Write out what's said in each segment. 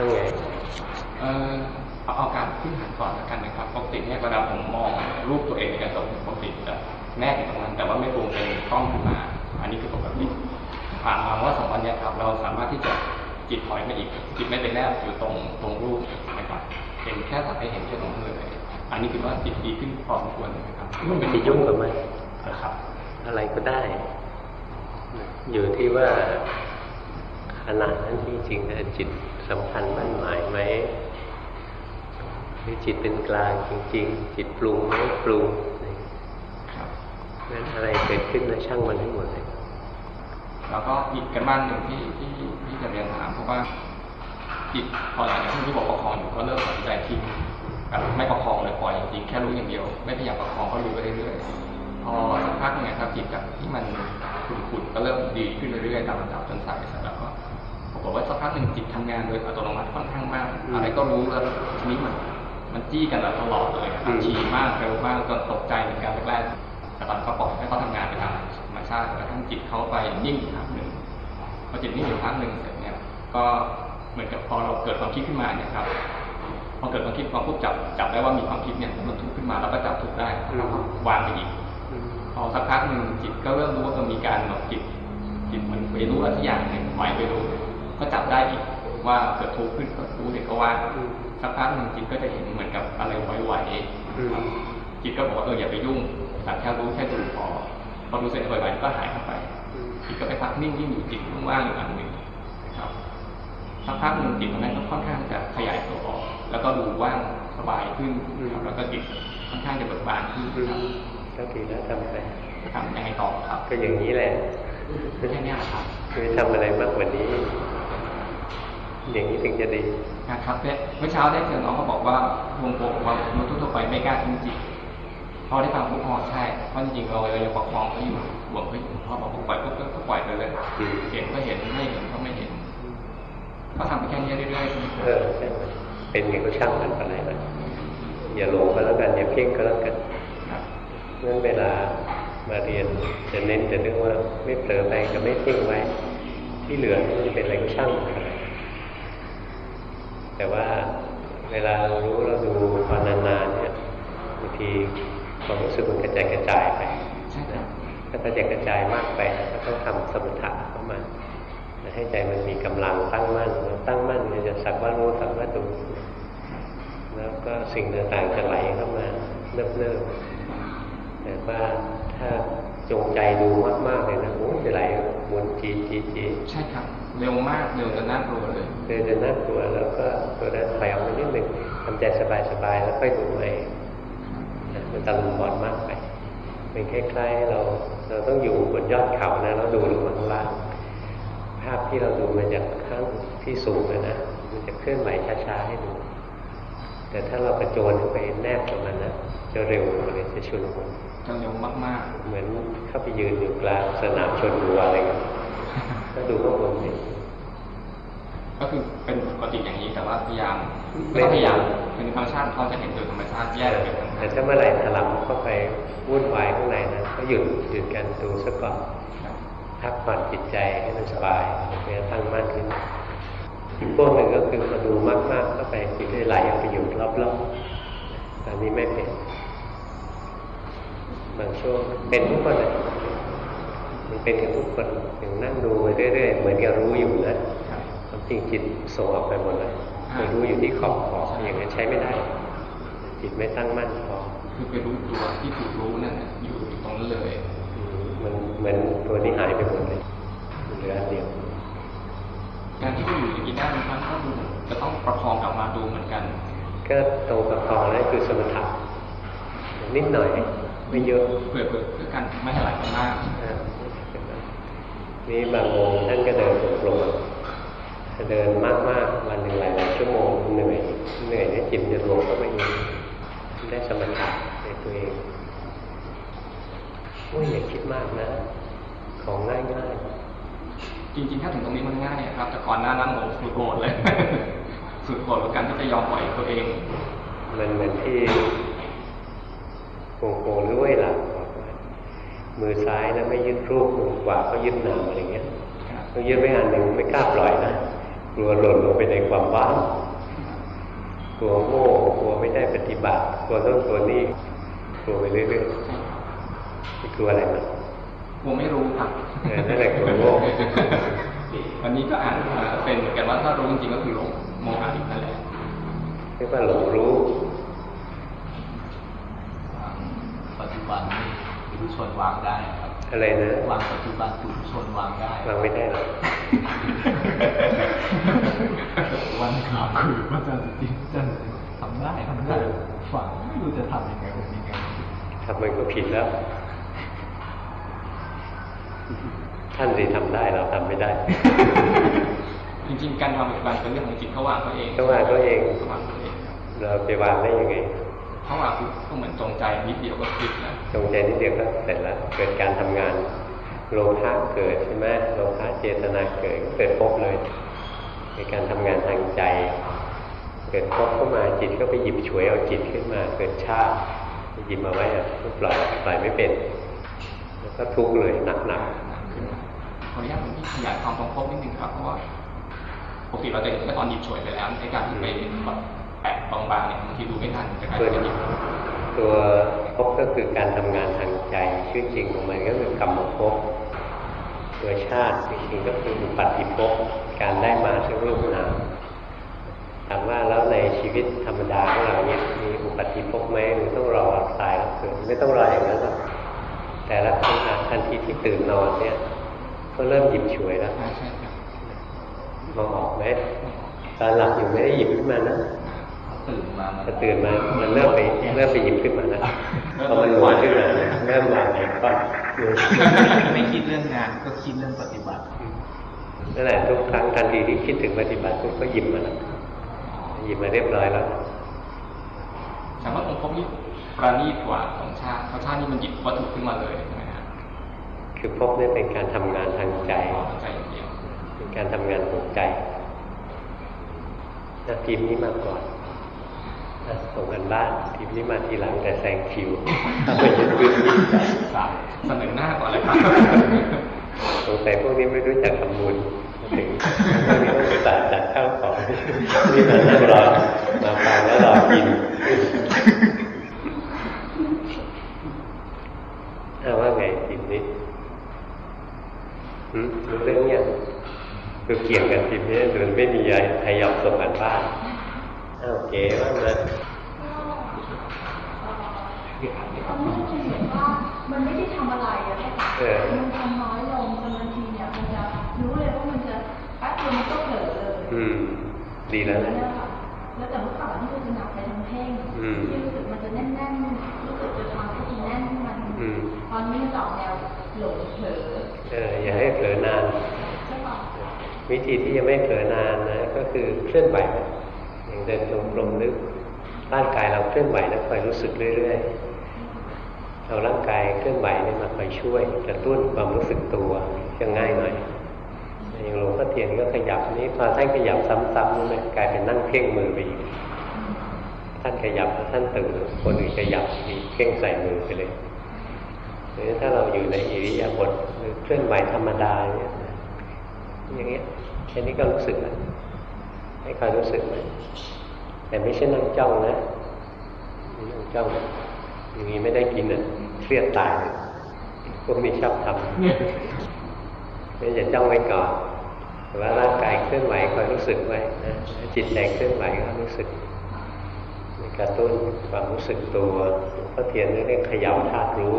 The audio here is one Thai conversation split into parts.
ต้องไงเออเอาเอาการพื้นฐานก่อนแล้วกันนะครับปกติเนี่ยเวลาผมมองรูปตัวเองในกระจกปกติจะแนบอยู่ตรงนั้น แต่ว่าไม่ปรุงเป็นกล้องขึ้นมา อันนี้คือปกติผ่านมาว่าสองวันเนี้ยครับ เราสามารถที่จะจิตถอยมาอีกจิตไม่ไปแนบอยู่ตรงตรงรูปนะครับเห็นแค่สักให้เห็นแค่ตรงมือเลยอันนี้คือว่าจิตดีขึ้นพอสมควรนะครับไม่ไปยุ่งกับมันนะครับ อะไรก็ได้ อยู่ที่ว่าขณะนั้นจริงๆนะจิต สำคัญมั่นหมายไหมหรือจิตเป็นกลางจริง ๆ จิตปรุงไม่ปรุงนั้นอะไรเกิดขึ้นนะช่างมันให้หมดเลยแล้วก็อีกกันบ้านหนึ่งที่ที่ที่จะเรียนถามเพราะว่าจิตพอหลังจากที่บอกประคองอยู่ก็เริ่มสนใจทิ้งแบบไม่ประคองเลยปล่อยจริงๆแค่รู้อย่างเดียว ไม่พยายามประคองก็รู้ไปเรื่อยๆพอสักพักหนึงนะครับจิตจากที่มันขุ่นๆก็เริ่มดีขึ้นเรื่อยๆตามลำดับจนใส่เสร็จแล้ วก็ปรากฏว่าสักพักหนึ่งจิตทำงานโดยอัตโนมัติค่อนข้างมาก อะไรก็รู้แล้วทีนี้มันมันจี้กันแบบตลอดเลยอะครับฉี่มากเร็วมากจนตกใจเหมือนกันแรกๆแต่ตอนนนก็ปล่อยให้เขาทำงานไปตามธรรมชาติกระทั่งจิตเขาไปนิ่งอีกครั้งหนึ่งพอจิตนิ่งอยู่พักหนึ่งเสร็จเนี่ย ก็เหมือนกับพอเราเกิดความคิดขึ้นมาเนี่ยครับพอเกิดความคิดความปุ๊บจับจับได้ว่ามีความคิดเนี่ยมันทุกข์ขึ้นมาแล้วก็จับทุกข์ได้แล้วก็วางไปอีกพอสักพักหนึ่งจิตก็เริ่มรู้ว่ามันมีการแบบจิตจิตมันไปรู้อะไรสักอย่างหนึ่งใหม่ไปรู้ ก็จับได้อีกว่าเกิดทุกข์ขึ้นก็รู้เด็กก็ว่างสักพักหนึ่งจิตก็จะเห็นเหมือนกับอะไรไหวๆครับจิตก็บอกว่าเอออย่าไปยุ่งแต่แค่รู้แค่ดูพอพอรู้เสร็จไหวๆก็หายเข้าไปจิตก็ไปพักนิ่งๆอยู่จิตว่างๆอยู่อันหนึ่งนะครับสักพักหนึ่งจิตมันนั้นก็ค่อนข้างจะขยายตัวออกแล้วก็ดูว่างสบายขึ้นครับแล้วก็จิตค่อนข้างจะเบิกบานขึ้นครับก็ดีแล้วทำไปทำยังไงต่อครับ ก็อย่างนี้แหละแค่เนี้ยครับคือทำอะไรมากกว่านี้ อย่างนี้ถึงจะดีนะครับเนี่ยเมื่อเช้าได้เจอน้องเขาบอกว่าดวงโปบอกว่ามนุษย์ทั่วไปไม่กล้าทิ้งจิตพอได้ฟังปุ๊บอ๋อใช่เพราะจริงๆเราเรายังประคองเขาอยู่หวงเขาอยู่พอบอกปล่อยปุ๊บก็ปล่อยไปเลยอืมเห็นก็เห็นไม่เห็นก็ไม่เห็นก็ทำไปแค่นี้เรื่อยๆใช่ไหมคเอรับอใช่ไหมเป็นอย่างก็ช่างมันอะไรนะอย่าหลงก็แล้วกันอย่าเพ่งก็แล้วกันครับงั้นเวลามาเรียนจะเน้นแต่เรื่องว่าไม่เผลอไปกับไม่เพ่งไว้ ที่เหลือมันจะเป็นอะไรก็ช่างมันไป แต่ว่าเวลาเรารู้เราดูพอนานๆเนี่ยบางทีความรู้สึกมันกระจายกระจายไปใช่ครับถ้ากระจายกระจายมากไปก็ต้องทำสมถะเข้ามาให้ใจมันมีกำลังตั้งมั่นตั้งมั่นมันจะสักว่ารู้สักว่าดูแล้วก็สิ่งต่างๆจะไหลเข้ามาเนิบๆแต่ว่าถ้าจงใจดูมากๆเลยนะโอ้จะไหลหมุนจีจีจีใช่ครับ เร็วมากเร็วจนน่ากลัวเลยเลยจะน่ากลัวแล้วก็ตัวนั้นถอยออกมานิดหนึ่งทำใจสบายๆแล้วค่อยดูไปมันตะลุมบอลมากไปเป็นคล้ายๆเราเราต้องอยู่บนยอดเขานะเราดูลงมาข้างล่างภาพที่เราดูมาจากข้างที่สูงเลยนะมันจะเคลื่อนไหวช้าๆให้ดู แต่ถ้าเรากระโจนเข้าไปแนบกับมันนะจะเร็วเลยจะชุนมุนจะเร็วมากเหมือนเข้าไปยืนอยู่กลางสนามชนวัวอะไรกันถ้าดูข้างบนเนี่ยๆก็คือเป็นปกติอย่างนี้แต่ว่าพยายามไม่ต้องพยายามเป็นธรรมชาติเขาจะเห็นโดยธรรมชาติแยกเป็นธรรมแต่ชาติถ้าเมื่อไหร่ถลำเข้าไปวุ่นวายข้างในนะก็หยุดหยุดกันดูซะก่อนครับพักผ่อนจิตใจให้มันสบายเนื้อตั้งมั่นขึ้นอีกพวกหนึ่งก็คือมาดูมากๆเข้าไปจิตได้ไหลออกไปอยู่รอบๆตอนนี้ไม่เป็นบางช่วงเป็นทุกคนเลย มันเป็นกันทุกคนอย่างนั่งดูไปเรื่อยๆเหมือนกับรู้อยู่นะครับความจริงจิตส่งออกไปหมดเลยไปรู้อยู่ที่ขอบขอบอย่างนั้นใช้ไม่ได้ จิตไม่ตั้งมั่นพอคือไปรู้ตัวที่ถูกรู้นั่นน่ะอยู่ตรงนั้นเลยอืมมันเหมือนตัวนี้หายไปหมดเลยเหลืออันเดียวการที่เขาอยู่อย่างนี้ได้บางครั้งก็ดูจะต้องประคองกลับมาดูเหมือนกันก็ตรงกับคอนั่นคือสมถะนิดหน่อยไม่เยอะเพื่อเพื่อเพื่อกันไม่ให้ไหลไปมากอ่า นี่บางวงท่านก็เดินลงถ้าเดินมากๆวันหนึ่งหลายๆชั่วโมงเหนื่อยเหนื่อยเนี่ยจิตจะรวมก็ไม่มีได้สมถะในตัวเองโอ้ยอย่าคิดมากนะ ของง่ายๆจริงๆถ้าถึงตรงนี้มันง่ายครับ แต่ก่อนหน้านั้นผมสุดโหดเลยสุดโหดกับการที่จะยอมปล่อยตัวเอง มันเหมือนที่โกโกหรือเว่ยหลังบอกว่า มือซ้ายนะไม่ยึดรูปมือขวาก็ยึดนามอะไรเงี้ยครับต้องยึดไว้อันหนึ่งไม่กล้าปล่อยนะกลัวหล่นลงไปในความว่างกลัวโง่กลัวไม่ได้ปฏิบัติกลัวต้นตัวนี้กลัวไปเรื่อยๆกลัวอะไรมั้งกลัวไม่รู้ครับเออนั่นแหละกลัวโง่วันนี้ก็อ่านมาเป็นเหมือนกันว่าถ้ารู้จริงๆก็คือหลงโมหะอีกนั่นแหละเรียกว่าหลงรู้ปัจจุบันนี่ปุ ถุชนวางได้ครับอะไรนะวางปัจจุบันปุถุชนวางได้วางไม่ได้หรอกวันข่าวคือพระอาจารย์จริงจังทำได้ทำได้ฝังไม่รู้จะทำยังไงผมยังไงทำมันก็ผิดแล้ว ท่านสิทำได้เราทำไม่ได้ จริงๆการทำปัจจุบันเป็นเรื่องของจิตเขาวางเขาเองเขาวางเขาเองเขาวางเขาเองเราไปวางได้ยังไงเขาวาง คือก็เหมือนจงใจนิดเดียวก็คิดแล้วจงใจนิดเดียวก็เสร็จแล้วเกิดการทำงานโลภะเกิดใช่ไหมโลภะเจตนาเกิดก็เกิดพบเลยในการทำงานทางใจ เกิดพบเข้ามาจิตก็ไปหยิบฉวยเอาจิตขึ้นมาเกิดชาติหยิบมาไว้อะก็ปล่อยปล่อยไม่เป็น แล้วก็ทุกข์เลยหนักหนักขึ้นมาขออนุญาตผมที่ขยายความตรงพบนิดนึงครับเพราะว่าปกติเราจะเห็นแค่ตอนหยิบฉวยไปแล้วในการที่ไปแบบ แปะบางๆเนี่ยบางทีดูไม่ทันจะกลายตัวเป็นหยิบตัวพบก็คือการทำงานทางใจชื่อจริงของมันก็คือกรรมภพตัวชาติจริงๆก็คืออุปัติภพการได้มาซึ่งรูปนามถามว่าแล้วในชีวิตธรรมดาของเราเนี่ยมีอุปัติภพไหมหรือต้องรอตายแล้วเกิดไม่ต้องรออย่างนั้นหรอกแต่ละครั้งทันทีที่ตื่นนอนเนี่ย ก็เริ่มหยิบฉวยแล้วใช่ใช่ครับมองออกไหมตอนหลับอยู่ไม่ได้หยิบขึ้นมานะ ตื่นมามันพอตื่นมา มันเริ่มไปเริ่มไปหยิบขึ้นมาแล้วพอมันหวานขึ้นมาเนี่ยเริ่มวางไอ้ก้อนไม่คิดเรื่องงาน ก็คิดเรื่องปฏิบัตินั่นแหละทุกครั้งทันทีที่คิดถึงปฏิบัติปุ๊บก็หยิบมาแล้วหยิบมาเรียบร้อยแล้วแต่ว่าตรงพบนี่ประณีตกว่าของชาติเพราะชาตินี่มันหยิบวัตถุขึ้นมาเลยใช่ไหมครับคือพบเนี่ยเป็นการทำงานทางใจใจอย่างเดียวเป็นการทำงานของใจนะทีมนี้มาก่อนนะ ส่งกันบ้านทีมนี้มาทีหลังแต่แซงคิวถ้าไปยึดพื้นที่สามเสนอหน้าก่อนเลยครับสงสัยพวกนี้ไม่รู้จักทำบุญถึงพวกนี้ต้องอุตส่าห์จัดข้าวของนี่มานั่งรอมาฟังแล้วรอกินถ้าว่าไงทีมนี้หืมรู้เรื่องยังคือเกี่ยงกันทีมนี้โดยไม่มีใครยอมส่งกันบ้านอ้าวเก๋ว่ามา ความรู้สึกเหมือนว่ามันไม่ได้ทำอะไรอะค่ะเออมันทำน้อยลงจนบางทีเนี่ยมันจะรู้เลยว่ามันจะแป๊บเดียวมันก็เผลอเลยอืมดีแล้วนะเนี่ยค่ะแล้วแต่เมื่อก่อนที่มันจะหนักไปทั้งเพ่งอืมที่รู้สึกมันจะแน่นๆรู้สึกจะทำให้มันแน่นมันอืมตอนนี้มันจะออกแนวหลงเผลอเอออย่าให้เผลอนานใช่ป่ะวิธีที่จะไม่เผลอนานนะ ก็คือเคลื่อนไหวอย่างเดินจงกรมลึกร่างกายเราเคลื่อนไหวแล้วคอยรู้สึกเรื่อยๆ เอาร่างกายเคลื่อนไหวนี่มาคอยช่วยกระตุ้นความรู้สึกตัวจะง่ายหน่อยอย่างหลวงพ่อเทียนก็ขยับนี้พอท่านขยับซ้ำๆนี่ไหมกลายเป็นนั่งเพ่งมือไปอีกท่านขยับแล้วท่านตื่นคนอื่นขยับอีกเพ่งใส่มือไปเลยหรือถ้าเราอยู่ในอิริยาบถหรือเคลื่อนไหวธรรมดาเนี่ยอย่างเงี้ยแค่นี้ก็รู้สึกแล้ให้คอยรู้สึกไหมแต่ไม่ใช่นั่งจ้องนะนั่งจ้องอย่างนี้ไม่ได้กินอะ รียดตายเลยพวกนี้ชอบทำไม่อย่าจ้องไว้ก่อนแต่ว่าร่างกายเคลื่อนไหวคอยรู้สึกไว้นะจิตใจเคลื่อนไหวก็รู้สึกมีกระตุ้นความรู้สึกตัวหลวงพ่อเทียนเรียกเขย่าธาตุรู้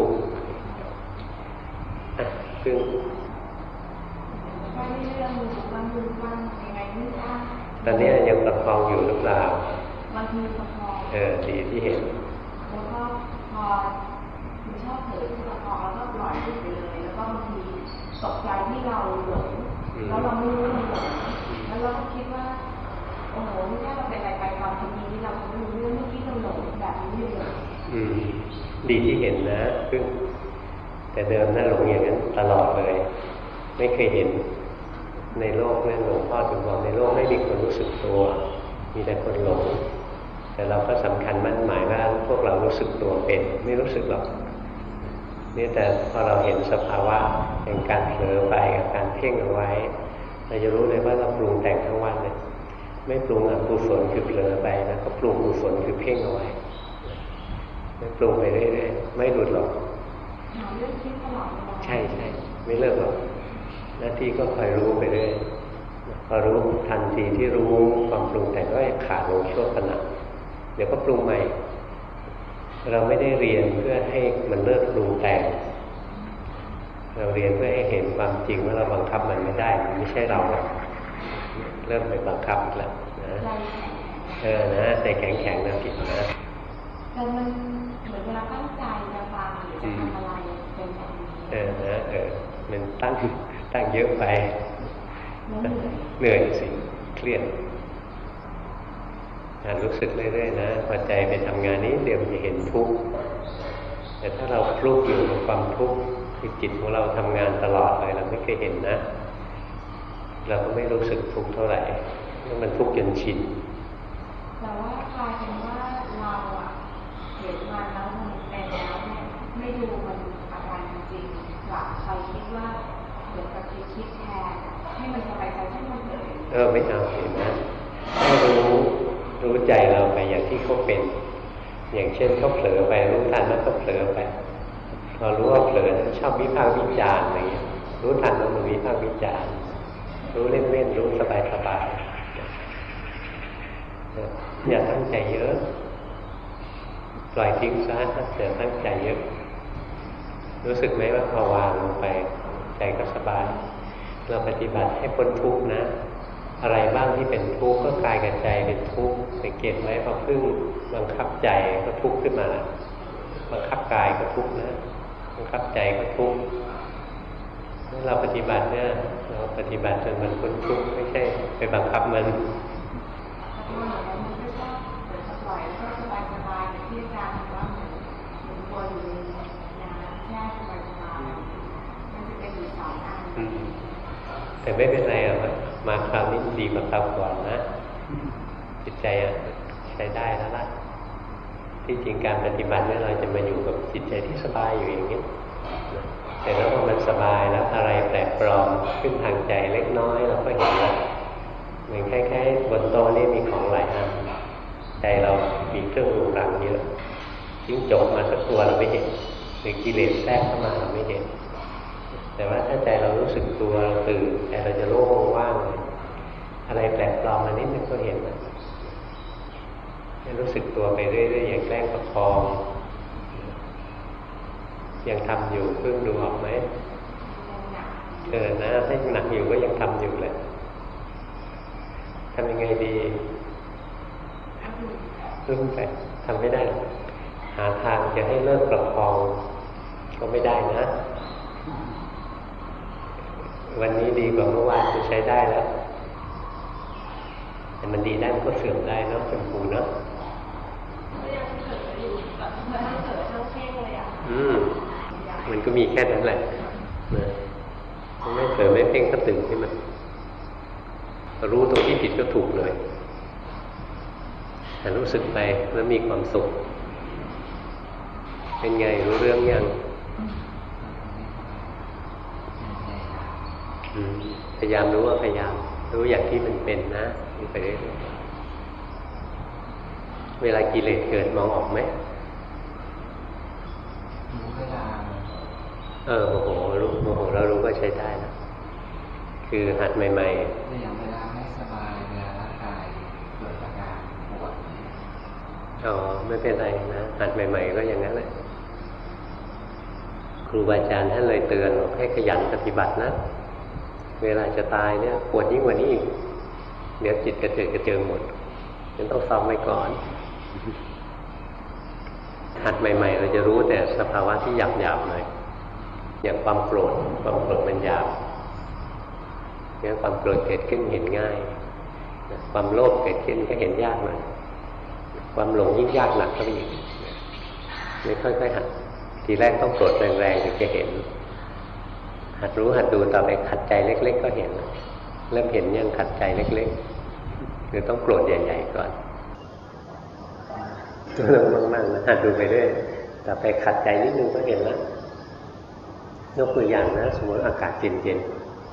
อะซึ่งไม่ได้เรื่องบางมือบางยังไงไม่ทราบตอนนี้ยังประคองอยู่หรือเปล่าบางทีประคองเออดีที่เห็นแล้วก็พอคือ ชอบเผลอที่ประคองแล้วก็ปล่อยไปเลย แล้วก็บางทีตกใจที่เราหลงอืมแล้วเราไม่รู้ว่ามันหลงแล้วเราก็คิดว่าโอ้โหนี่ถ้าเราเป็นอะไรไปความจริงที่เราไม่รู้เรื่องเมื่อกี้เราหลงแบบนี้เลยอืม ดีที่เห็นนะซึ่งแต่เดิมน่าหลงอย่างนั้นตลอดเลย ไม่เคยเห็นในโลกเนี่ยหลวงพ่อถึงบอกในโลกไม่มีคนรู้สึกตัว มีแต่คนหลงแต่เราก็สำคัญมั่นหมายว่าพวกเรารู้สึกตัวเป็น ไม่รู้สึกหรอก นี่แต่พอเราเห็นสภาวะแห่งการเผลอไปกับการเพ่งเอาไว้ทเราจะรู้เลยว่าเราปรุงแต่งทั้งวันเลยไม่ปรุงอกุศลคือเผลอไปนะก็ปรุงกุศลคือเพ่งเอาไว้ไม่ปรุงไปเรื่อยๆไม่หลุดหรอกหาเรื่องคิดตลอดเวลาใช่ใช่ไม่เลิกหรอกหน้าที่ก็คอยรู้ไปเรื่อยพอรู้ทันทีที่รู้ความปรุงแต่งก็ให้ขาดลงชั่วขณะเดี๋ยวก็ปรุงใหม่ เราไม่ได้เรียนเพื่อให้มันเลิกปรุงแต่ง เราเรียนเพื่อให้เห็นความจริงว่าเราบังคับมันไม่ได้ มันไม่ใช่เราหรอกเริ่มไปบังคับอีกแล้วนะใจเออนะใจแข็งๆนะผิดนะแต่มันเหมือนเวลาตั้งใจจะฟังหรือจะทำอะไรเป็นแบบนี้เออนะเออมันตั้งตั้งเยอะไปแล้วเหนื่อยเหนื่อยสิเครียด การรู้สึกเรื่อยๆนะพอใจไปทำงานนี้เดี๋ยวมันจะเห็นทุกข์แต่ถ้าเราคลุกอยู่กับความทุกข์คือจิตของเราทำงานตลอดเลยเราไม่เคยเห็นนะ เราก็ไม่รู้สึกทุกข์เท่าไหร่เพราะมันทุกข์จนชินแต่ว่ากลายเป็นว่าเราอะเห็นมันแล้วมันเป็นแล้วเนี่ยไม่ดูมันอาการจริงๆกลับไปคิดว่าเหมือนกับไปคิดแทนให้มันสบายใจให้มันเกิดเออไม่เอาเห็นนะให้รู้ รู้ใจเราไปอย่างที่เขาเป็น อย่างเช่นเขาเผลอไปรู้ทันแล้วก็เผลอไปพอรู้ว่าเผลอชอบวิพากษ์วิจารณ์อะไรเงี้ยรู้ทันว่ามันวิพากษ์วิจารณ์รู้เล่นๆรู้สบายๆอย่าตั้งใจเยอะปล่อยทิ้งซะถ้าเสือตั้งใจเยอะ รู้สึกไหมว่าพอวางลงไป ใจก็สบาย เราปฏิบัติให้พ้นทุกข์นะ อะไรบ้างที่เป็นทุกข์ก็กายกับใจเป็นทุกข์สังเกตไหมพอพึ่งบังคับใจก็ทุกข์ขึ้นมาแล้วบังคับกายก็ทุกข์นะบังคับใจก็ทุกข์เมื่อเราปฏิบัติเนี่ยเราปฏิบัติจนมันพ้นทุกข์ไม่ใช่ไปบังคับมันแต่ตัวเหมือนมันไม่ชอบเหมือนจะปล่อยแล้วก็สบายสบายๆอย่างที่อาจารย์บอกว่าเหมือนเหมือนตัวอยู่ในน้ำแช่สบายสบายๆมันจะเป็นอยู่สองอันอืมแต่ไม่เป็นไรอะ มาคราวนี้ดีกว่าคราวก่อนนะ จิตใจอะใช้ได้แล้วล่ะ ที่จริงการปฏิบัติเนี่ยเราจะมาอยู่กับจิตใจที่สบายอยู่อย่างนี้แต่แล้วพอมันสบายแล้วอะไรแปลกปลอมขึ้นทางใจเล็กน้อยเราก็เห็นแล้วเหมือนคล้ายๆบนโต๊ะนี่มีของหลายอันใจเรามีเครื่องรูรังเยอะจิ้งจกมาสักตัวเราไม่เห็นหรือกิเลสแทรกเข้ามาเราไม่เห็น แต่ว่าถ้าใจเรารู้สึกตัวตื่นใจเราจะโล่งว่างเลยอะไรแปลกปลอมมานิดนึงก็เห็นนะให้รู้สึกตัวไปเรื่อยๆอย่างแกล้งประคอง ยังทำอยู่เพิ่งดูออกไหมเออนะถ้ายังหนักอยู่ก็ยังทำอยู่แหละทำยังไงดีก็คือพึ่งไปทำไม่ได้ หาทางจะให้เลิกประคอง ก็ไม่ได้นะ วันนี้ดีกว่าเมื่อวานจะใช้ได้แล้ว แต่มันดีได้มันก็เสื่อมได้เนาะเป็นปูเนาะก็ยังเกิดอยู่แบบเมื่อทั้งเกิดทั้งเพ่งเลยอะอืมมันก็มีแค่นั้นแหละนะไม่เผลอไม่เพ่งก็ตื่นขึ้นมารู้ตรงที่ผิดก็ถูกเลยแต่รู้สึกไปแล้วมีความสุข เป็นไงรู้เรื่องยังอืม พยายามรู้ว่าพยายาม รู้อย่างที่มันเป็นนะรู้ไปเรื่อยๆเวลากิเลสเกิดมองออกไหมรู้เวลาเออโมโหรู้โมโหเรารู้ก็ใช้ได้นะคือหัดใหม่แต่อย่างเวลาไม่สบายเวลาร่างกายเกิดอาการปวดเนี่ยๆอ๋อไม่เป็นไรนะหัดใหม่ ๆ ก็อย่างนั้นแหละครูบาอาจารย์ท่านเลยเตือนบอกให้ขยันปฏิบัตินะ เวลาจะตายเนี่ยปวดยิ่งกว่านี้อีกเดี๋ยวจิตกระเจิดกระเจิงหมดยังต้องซ้อมไว้ก่อน หัดใหม่ ๆ เราจะรู้แต่สภาวะที่หยาบๆหน่อยอย่างความโกรธความโกรธมันหยาบเนี่ยความโกรธเกิดขึ้นเห็นง่าย ความโลภเกิดขึ้นก็เห็นยากหน่อยความหลงยิ่งยากหนักเข้าไปอีกไม่ค่อยๆหัดทีแรกต้องโกรธแรงๆถึงจะเห็น หัดรู้หัดดูต่อไปขัดใจเล็ก ๆ ก็เห็นแล้วเริ่มเห็นยังขัดใจเล็กๆหรือต้องโกรธใหญ่ ๆ ก่อนเริ่มมากๆนะหัดดูไปเรื่อยต่อไปขัดใจนิดนึงก็เห็นแล้วยกตัวอย่างนะสมมติอากาศเย็น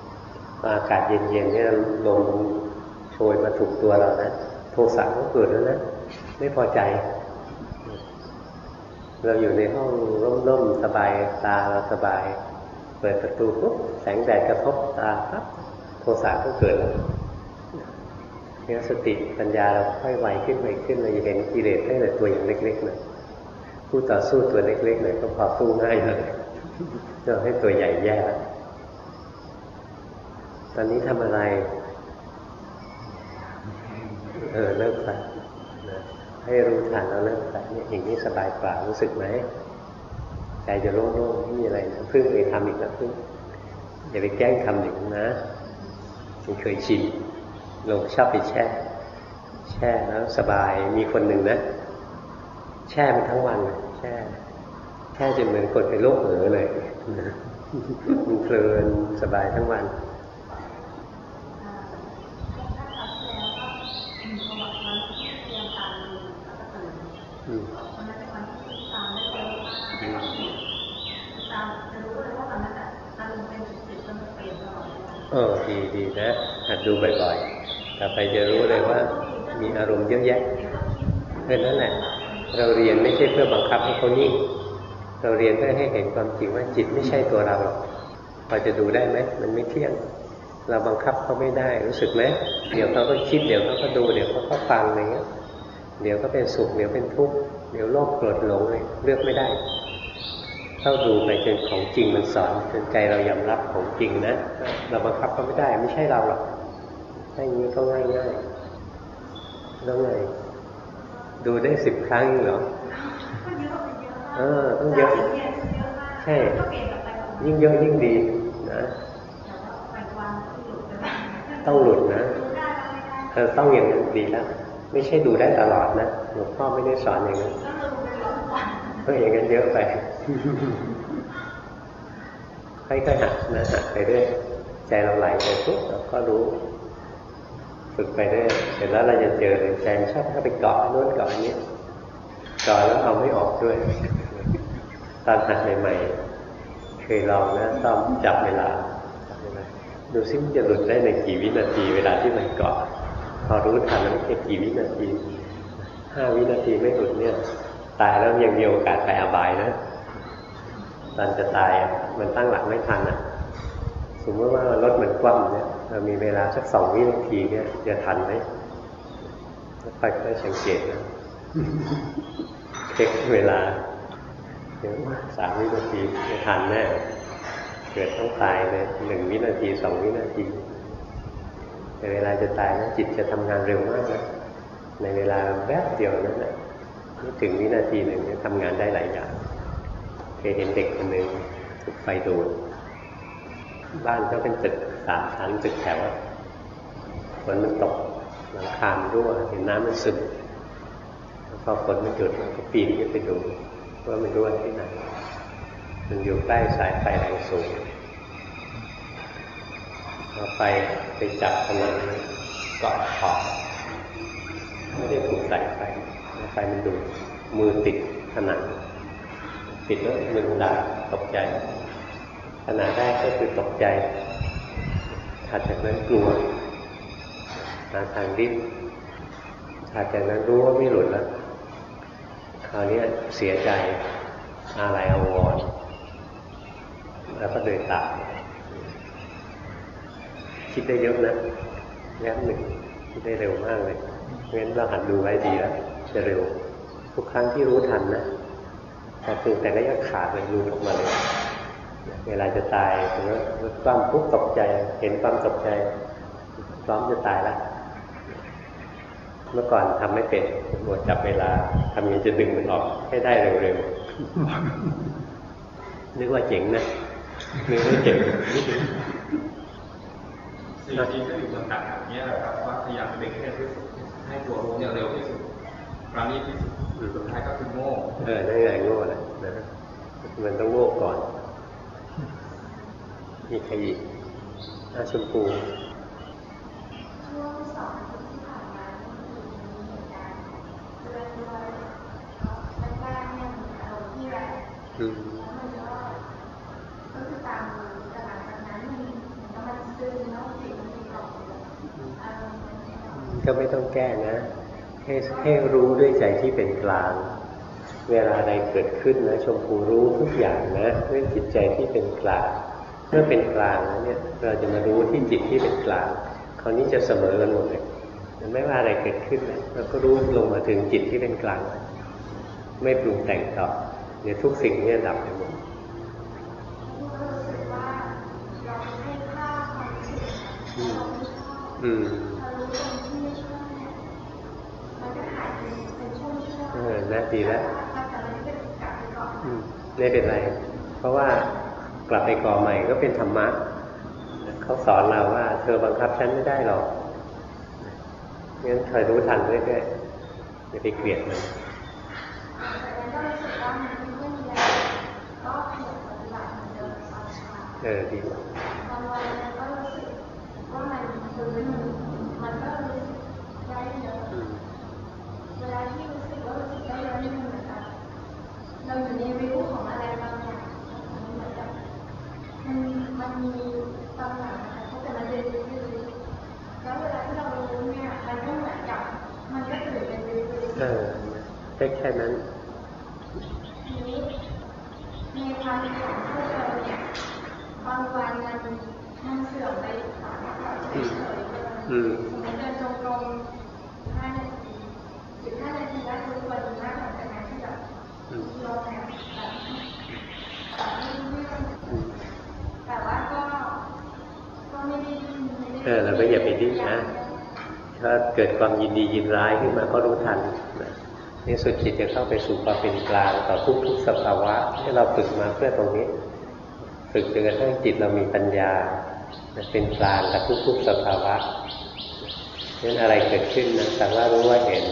ๆอากาศเย็นๆเนี่ยลมโชยมาถูกตัวเรานะโทสะก็เกิดแล้วนะไม่พอใจเราอยู่ในห้องร่มๆสบายตาเราสบาย เปิดประตูปุ๊บแสงแดดกระทบตาปั๊บโทสะก็เกิดแล้วเนี่ยสติปัญญาเราค่อยไวขึ้นไวขึ้นเราจะเห็นกิเลสได้แต่ตัวอย่างเล็กๆหน่อยผู้ต่อสู้ตัวเล็กๆหน่อยก็พอสู้ง่ายเลยจะให้ตัวใหญ่แย่แล้วตอนนี้ทำอะไร เออเลิกฝันนะให้รู้ทันแล้วเลิกฝันเนี่ยอย่างนี้สบายกว่ารู้สึกไหม ใจจะโล่งๆไม่มีอะไรนะพึ่งไปทำอีกนะพึ่งอย่าไปแกล้งทำอย่างนั้นนะมันเคยชินลงชอบไปแช่ แช่แล้วสบายมีคนหนึ่งนะ แช่มันทั้งวันเลยแช่ แช่จนเหมือนคนไปโลกเหอเลยนะมันเพลินสบายทั้งวัน อืม เออดีดีนะหัดดูบ่อยๆ ต่อไปจะรู้เลยว่า มีอารมณ์เยอะแยะเออนั่นแหละ เราเรียนไม่ใช่เพื่อบังคับให้เขานิ่ง เราเรียนเพื่อให้เห็นความจริงว่าจิตไม่ใช่ตัวเราหรอกพอจะดูได้ไหมมันไม่เที่ยง เราบังคับเขาไม่ได้รู้สึกไหมเดี๋ยวเขาก็คิดเดี๋ยวเขาก็ดูเดี๋ยวเขาก็ฟังอะไรเงี้ยเดี๋ยวก็เป็นสุขเดี๋ยวเป็นทุกข์เดี๋ยวโลภโกรธหลงเลยเลือกไม่ได้ เข้าดูไปจนของจริงมันสอนจนใจเรายอมรับของจริงนะ เราบังคับเขาไม่ได้ไม่ใช่เราหรอกถ้าอย่างนี้ก็ง่ายง่ายๆแล้วไงดูได้สิบครั้งเหรอเออต้องเยอะใช่ ยิ่งเยอะยิ่งดีนะต้องหลุดนะเออต้องอย่างนั้นดีแล้วไม่ใช่ดูได้ตลอดนะหลวงพ่อไม่ได้สอนอย่างนั้นเอออย่างนั้นเยอะไป ค่อยๆหัดนะหัดไปเรื่อยใจเราไหลไปปุ๊บเราก็รู้ ฝึกไปเรื่อยเสร็จแล้วเราจะเจอเลยใจชอบเข้าไปเกาะโน้นเกาะนี้เกาะแล้วเอาไม่ออกด้วย ตอนหัดใหม่ๆเคยลองนะต้องจับเวลาจับเวลาดูซิมันจะหลุดได้ในกี่วินาที เวลาที่มันเกาะพอรู้ทันแล้วแค่กี่วินาทีห้าวินาทีไม่หลุดเนี่ย ตายแล้วยังมีโอกาสไปอบายนะ ตอนจะตายมันตั้งหลักไม่ทันอะ สมมติว่ารถมันคว่ำเนี่ยเรามีเวลาสักสองวินาทีเนี่ยจะทันไหมค่อยๆสังเกตนะเช็คเวลาเดี๋ยวสามวินาทีไม่ทันแน่เกิดต้องตายเลยหนึ่งวินาทีสองวินาทีแต่เวลาจะตายนะจิตจะทำงานเร็วมากนะในเวลาแวบเดียวนั่นแหละถึงวินาทีหนึ่งเนี่ยทำงานได้หลายอย่าง เคยเห็นเด็กคนหนึ่งถูกไฟดูดบ้านเขาเป็นตึกสามชั้นตึกแถวฝนมันตกหลังคามันรั่วเห็นน้ำมันซึมแล้วพอฝนมันหยุดมันก็ปีนขึ้นไปดูว่ามันรั่วที่ไหนมันอยู่ใกล้สายไฟแรงสูงเอาไฟไปจับผนังเกาะขอบไม่ได้ถูกสายไฟไฟมันดูดมือติดผนัง ติดแล้วมือด่าตกใจขณะแรกก็คือตกใจถัดจากนั้นกลัวหาทางดิ้นถัดจากนั้นรู้ว่าไม่หลุดแล้วคราวนี้เสียใจอะไรอาวรณ์แล้วก็เดินตามคิดได้เยอะนะแง้มหนึ่งคิดได้เร็วมากเลยงั้นเราหัดดูไว้ดีแล้วจะเร็ว ทุกครั้งที่รู้ทันนะ แต่ตึงแต่ก็ยังขาดเลยรู้ออกมาเลย เวลาจะตายสมมติความปุ๊บตกใจ เห็นความตกใจพร้อมจะตายแล้วเมื่อก่อนทำไม่เป็นหมดจับเวลาทำยังไงจะดึงมันออกให้ได้เร็วๆนึกว่าเจ๋งนะนึกว่าเจ๋งสิ่งที่ก็อยู่บนตักอย่างนี้ยแหละครับว่าพยายามเด็กให้ที่สุดให้ตัวรู้เนี่ยเร็วที่สุด ราวนี้ที่อยู่สุดท้ายก็คือโง่เออนั่นไงโง่แหละมันต้องโง่ก่อน มีใครอีกอาชมพูอืมก็ไม่ต้องแก้นะ ให้ให้รู้ด้วยใจที่เป็นกลาง เวลาใดเกิดขึ้นนะชมพูรู้ทุกอย่างนะด้วยจิตใจที่เป็นกลาง เมื่อเป็นกลางแล้วเนี่ยเราจะมารู้ที่จิตที่เป็นกลางคราวนี้จะเสมอกันหมดเลยไม่ว่าอะไรเกิดขึ้นนะเราก็รู้ลงมาถึงจิตที่เป็นกลาง ไม่ปรุงแต่งต่อเดี๋ยวทุกสิ่งเนี่ยดับไปหมดรู้สึ ๆเออน่ดีแล้วไม่เป็นไร เพราะว่ากลับไปก่อใหม่ก็เป็นธรรมะเขาสอนเราว่า เธอบังคับฉันไม่ได้หรอกงั้นคอยรู้ทันเรื่อยๆอย่าไปเกลียดมันแต่มัน แค่แค่นั้นทีนี้ในความเป็นของพวกเราเนี่ยบางวันมันมันเสื่อมไปสามารถเฉยๆเลยอืมสมมติเดินจงกรมห้านาทีสิบห้านาทีแล้วรู้ตัวดีมากหลังจากนั้นที่แบบอืมลงแบบแบบแบบไม่รู้เรื่องอืมแต่ว่าก็ก็ไม่ได้ดิ้นไม่ได้เออเราก็อย่าไปดิ้นนะถ้าเกิดความยินดียินร้ายขึ้นมาก็รู้ทันนะ นี่สุดจิตจะเข้าไปสู่ความเป็นกลางต่อทุกทุกๆสภาวะที่เราฝึกมาเพื่อตรงนี้ ฝึกจนกระทั่งจิตเรามีปัญญาเป็นกลางกับทุกทุกๆสภาวะนั้นอะไรเกิดขึ้นนะสักว่ารู้ว่าเห็น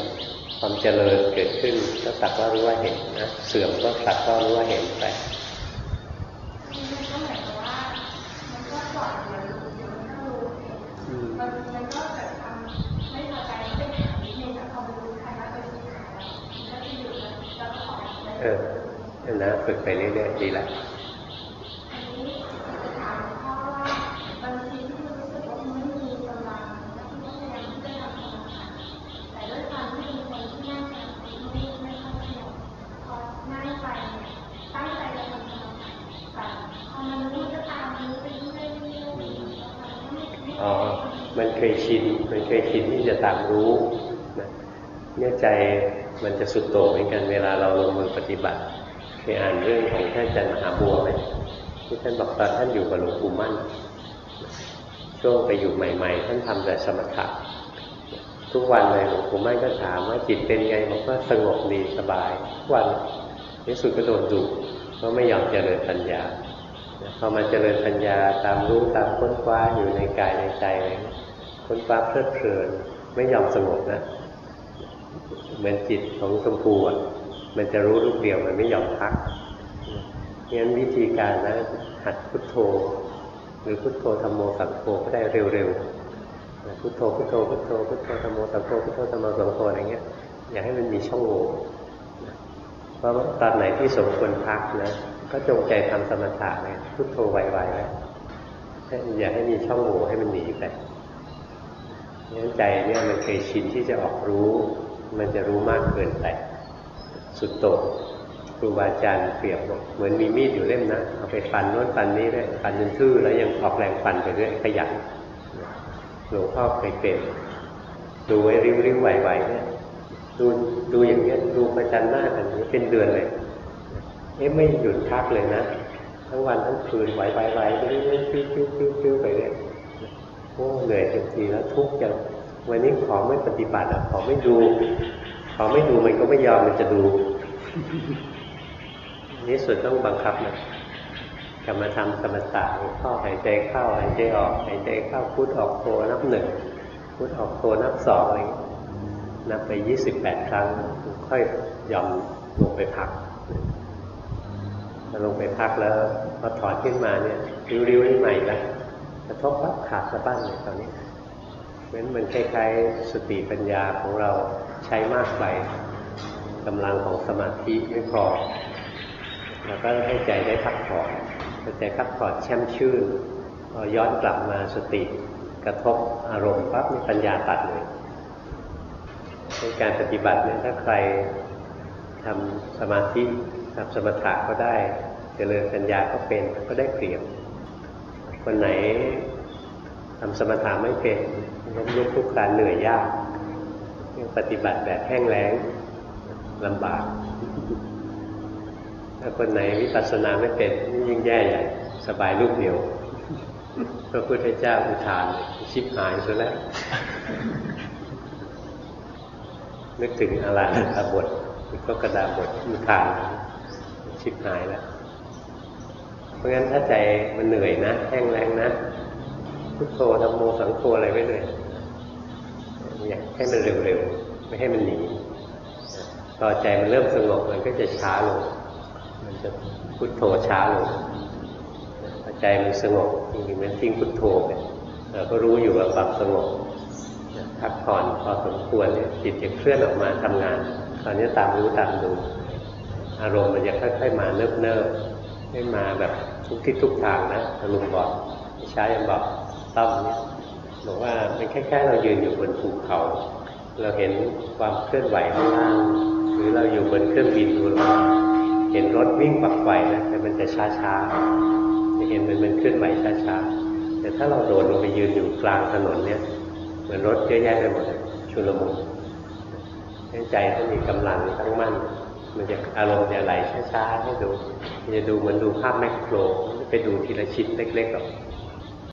ความเจริญเกิดขึ้นก็สักว่ารู้ว่าเห็นนะเสื่อมก็สักว่ารู้ว่าเห็นไปาธิไม่ไม่ค่อยขยับพอนั่งไปเนี่ยตั้งใจจะทำสมาธิแต่พอมันรู้จะตามรู้ไปเรื่อยๆมันก็ไม่ไม่อ๋อมันเคยชิน มันเคยชินที่จะตามรู้นะเนี่ยใจมันจะสุดโต่งเหมือนกันเวลาเราลงมือปฏิบัติ เคยอ่านเรื่องของท่านอาจารย์มหาบัวไหมที่ท่านบอกตอนท่านอยู่กับหลวงปู่มั่นช่วงไปอยู่ใหม่ ๆ ท่านทำแต่สมถะทุกวันเลยหลวงปู่มั่นก็ถามว่าจิตเป็นไงบอกว่าสงบดีสบายทุกวันในสุดก็โดนดุเพราะไม่ยอมเจริญปัญญาพอมาเจริญปัญญาตามรู้ตามค้นคว้าอยู่ในกายในใจอะไรเงี้ยค้นคว้าเพลิดเพลินไม่ยอมสงบนะเหมือนจิตของชมพูอะ มันจะรู้ลูกเดียวมันไม่ยอมพักงั้นวิธีการนะหัดพุทโธ หรือพุทโธธรรมโมสังโฆก็ได้เร็วๆพุทโธพุทโธพุทโธพุทโธธรรมโมสังโฆพุทโธธรรมโมสังโฆอะไรเงี้ยอย่าให้มันมีช่องโหว่เพราะว่าตอนไหนที่สมควรพักนะก็จงใจทำสมถะเลยพุทโธไวๆไว้ให้อย่าให้มีช่องโหว่ให้มันหนีไปงั้นใจเนี่ยมันเคยชินที่จะออกรู้ มันจะรู้มากเกินไป สุดโต่งครูบาอาจารย์เปรียบเหมือนมีมีดอยู่เล่มนะเอาไปฟันโน้นฟันนี้ด้วยฟันจนทื่อแล้วยังออกแรงฟันไปเรื่อยขยันหลวงพ่อเคยเป็นดูไว้ริ้วๆไหวๆเนี่ยดูดูอย่างเงี้ยดูประจันหน้ากันนี้เป็นเดือนเลยเอ๊ะไม่หยุดพักเลยนะทั้งวันทั้งคืนไหวๆไหวไปเรื่อยๆปิ้วๆๆๆไปเรื่อยโอ้เหนื่อยเต็มทีแล้วทุกข์จังวันนี้ขอไม่ปฏิบัติอะขอไม่ดู ขอไม่ดูมันก็ไม่ยอมมันจะดู นี่ส่วนต้องบังคับนะกรรมฐานสมถะเข้าหายใจเข้าหายใจออกหายใจเข้าพุทออกโทนับหนึ่งพุทออกโทนับสองอะไรอย่างเงี้ยนับไปยี่สิบแปดครั้ง ค่อยยอมลงไปพักลงไปพักแล้วพอถอนขึ้นมาเนี่ยริ้วๆนี่ใหม่ละกระทบปั๊บขาดสะบั้นเลยตอนนี้ เพราะฉะนั้นมันคล้ายๆสติปัญญาของเราใช้มากไปกำลังของสมาธิไม่พอแล้วก็ให้ใจได้พักผ่อนใจพักผ่อนแช่มชื่นพอย้อนกลับมาสติกระทบอารมณ์ปั๊บนี่ปัญญาตัดเลยในการปฏิบัติเนี่ยถ้าใครทำสมาธิทำสมถะก็ได้เจริญปัญญาก็เป็นก็ได้เปรียบคนไหน ทำสมถะไม่เป็นล้มลุกคลุกคลานเหนื่อยยากยังปฏิบัติแบบแห้งแล้งลำบาก ถ้าคนไหนวิปัสสนาไม่เป็นยิ่งแย่ใหญ่ สบายลูกเดียวพระพุทธเจ้าอุทานชิบหายซะแล้ว นึกถึงอาราธนาบทก็กระดาบทอุทานชิบหายแล้ว เพราะงั้นถ้าใจมันเหนื่อยนะ แห้งแรงนะ พุทโธธรรมโมสังโฆอะไรไว้เลยอยากให้มันเร็วๆ ไม่ให้มันหนีพอใจมันเริ่มสงบมันก็จะช้าลง มันจะพุทโธช้าลงใจมันสงบจริงๆมันทิ้งพุทโธไปเราก็รู้อยู่ว่าความสงบพักผ่อนพอสมควรเนี่ยจิตจะเคลื่อนออกมาทำงาน ตอนนี้ตามรู้ตามดู อารมณ์มันจะค่อยๆมาเนิบๆไม่มาแบบทุกทิศทุกทางนะอารมณ์บอกใช้ยังบอก ต้อมเนี่ยบอกว่าเป็นแค่ๆเรายืนอยู่บนภูเขา เราเห็นความเคลื่อนไหวข้างล่าง หรือเราอยู่บนเครื่องบินดูเราเห็นรถวิ่งปักไฟนะแต่มันจะช้าๆจะเห็นมันมันเคลื่อนไหวช้าๆแต่ถ้าเราโดดลงไปยืนอยู่กลางถนนเนี่ยเหมือนรถเยอะแยะไปหมดชุลมุนใจต้องมีกำลังตั้งมั่น มันจะอารมณ์จะไหลช้าๆให้ดูมันจะดูเหมือนดูภาพแมกโครไปดูทีละชิ้นเล็กๆหรอก